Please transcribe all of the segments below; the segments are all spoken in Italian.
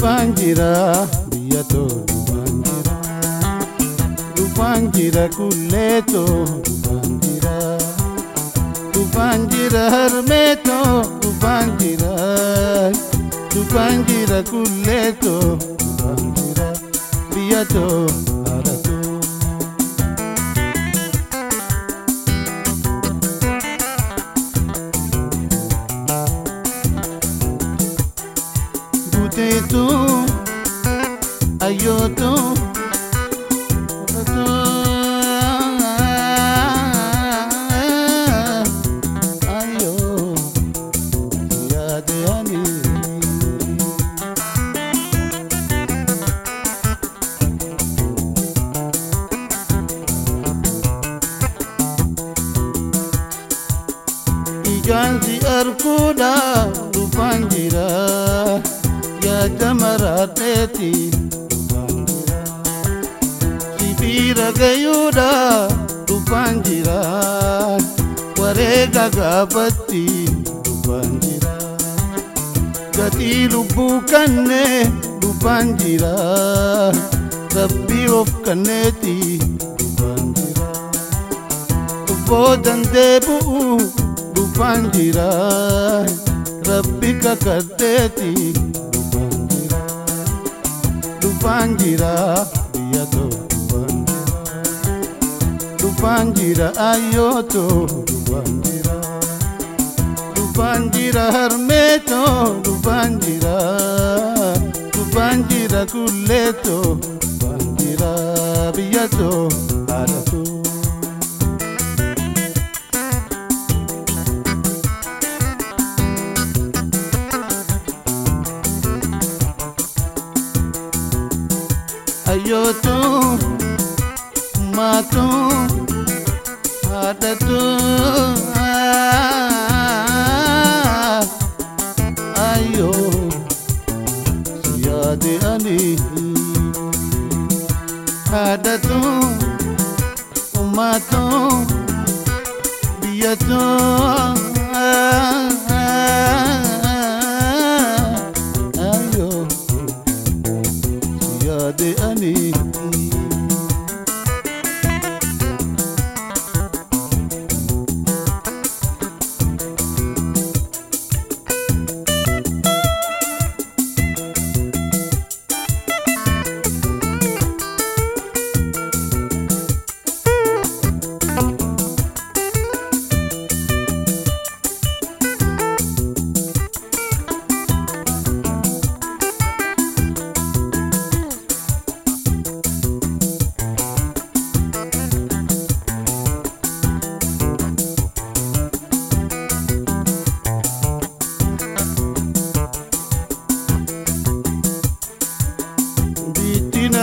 jira biyya too dhufaan jira dhufaan jira kulleetoo dhufaan jira dhufaan jira harmeetoo dhufaan jira dhufaan jira dhufaan jira jira sibiira gayuudha dhufaan jira wareega gaafatti dhufaan jira gatii lubbuu kannee jira rabbii of kanneeti dhufaan jira deebi'u dhufaan jira rabbi kakaddeeti dhufaan Lupangira, yato Lupangira, ayoto Lupangira Lupangira, hermeto Lupangira Lupangira, culeto Lupangira, villato, arato ayo tu matu ada tu ayo siade ani ada tu matu biar tu.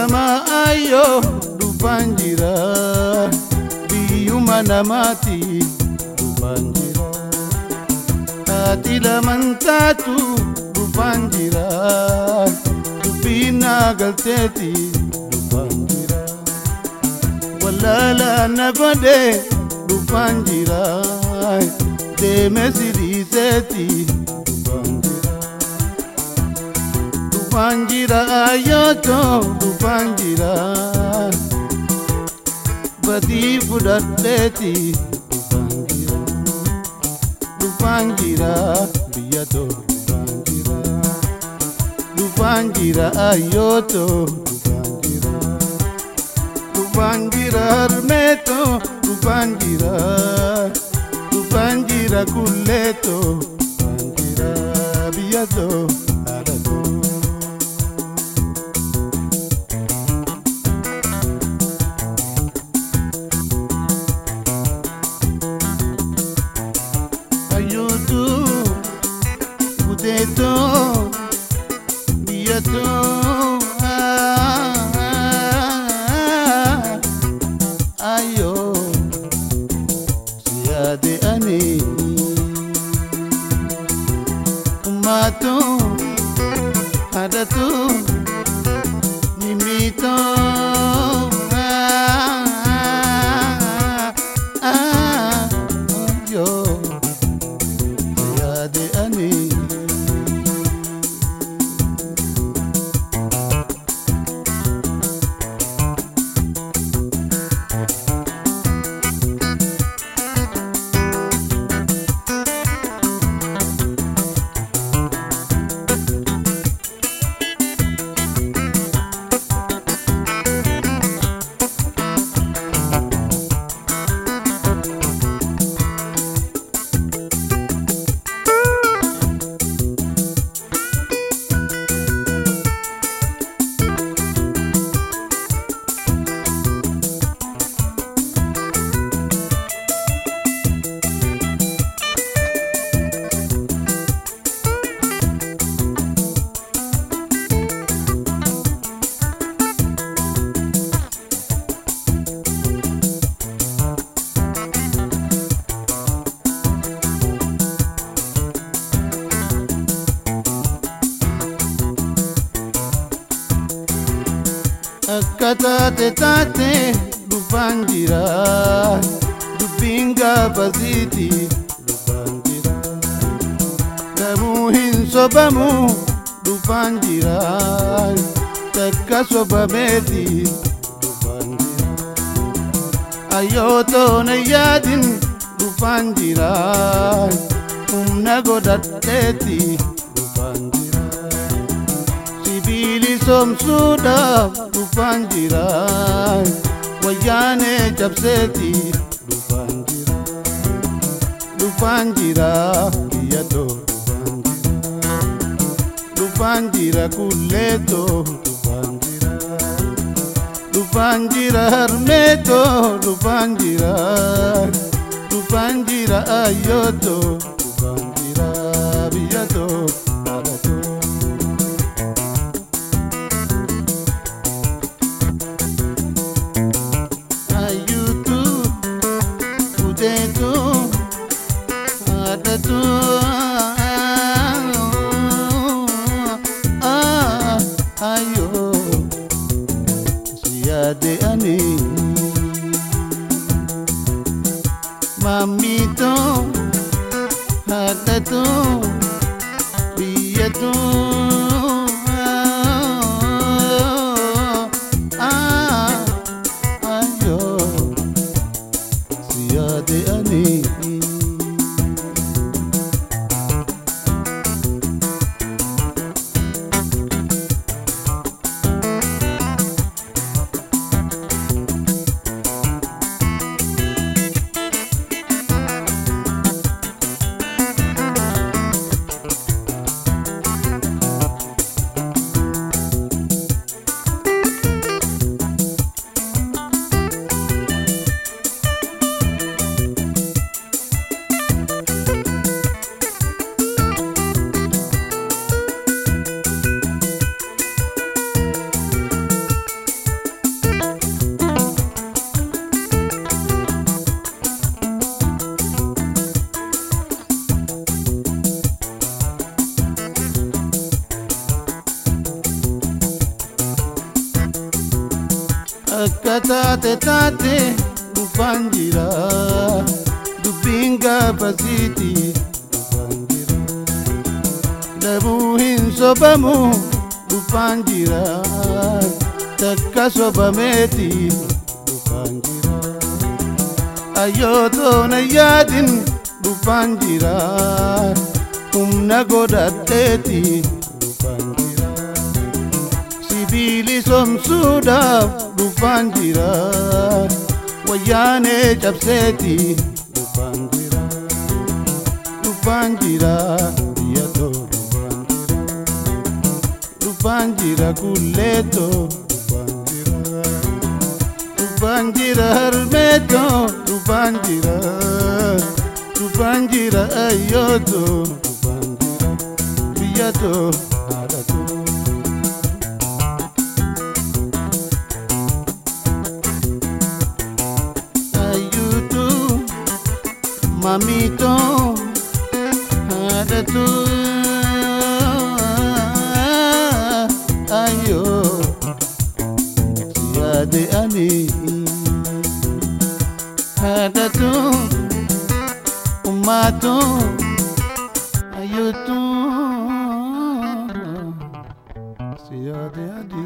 Namaa ayyoo dhufaan jira biyyuma namaati dhufaan jira haati laman taatu dhufaan jira dubbiin naa galteeti dhufaan jira wallaalaa na siriiseeti dhufaan jira dhufaan jira badii fudhadheeti dhufaan jira biyya too ayyooto dhufaan jira dhufaan jira harmeeto dhufaan jira dhufaan jira kulleeto dhufaan jira biyya too de ani matu adatu mimito akka taate taate dhufaan jira dubbiin gaafasiiti dhufaan jira namuu hin sobamu dhufaan jira takka sobameeti dhufaan jira ayyootoon yaadin dhufaan jira humna godhadheeti dhufaan jira wayyaanee cabseeti dhufaan jira dhufaan jira biyyatoo dhufaan jira dhufaan jira kulleetoo dhufaan jira dhufaan jira harmeetoo akka taate taate dhufaan jira dubbiin gaafasiiti dhabuu hin sobamu dhufaan jira takka sobameeti dhufaan jira ayyootoona yaadin dhufaan dhufaan jira wayyaanee cabseeti dhufaan jira dhufaan jira biyyatoo dhufaan jira dhufaan jira dhufaan jira dhufaan jira dhufaan jira dhufaan jira ayyootoo dhufaan jira. mamito ada tu ayo tiada ani ada tu umato ayo tu tiada ani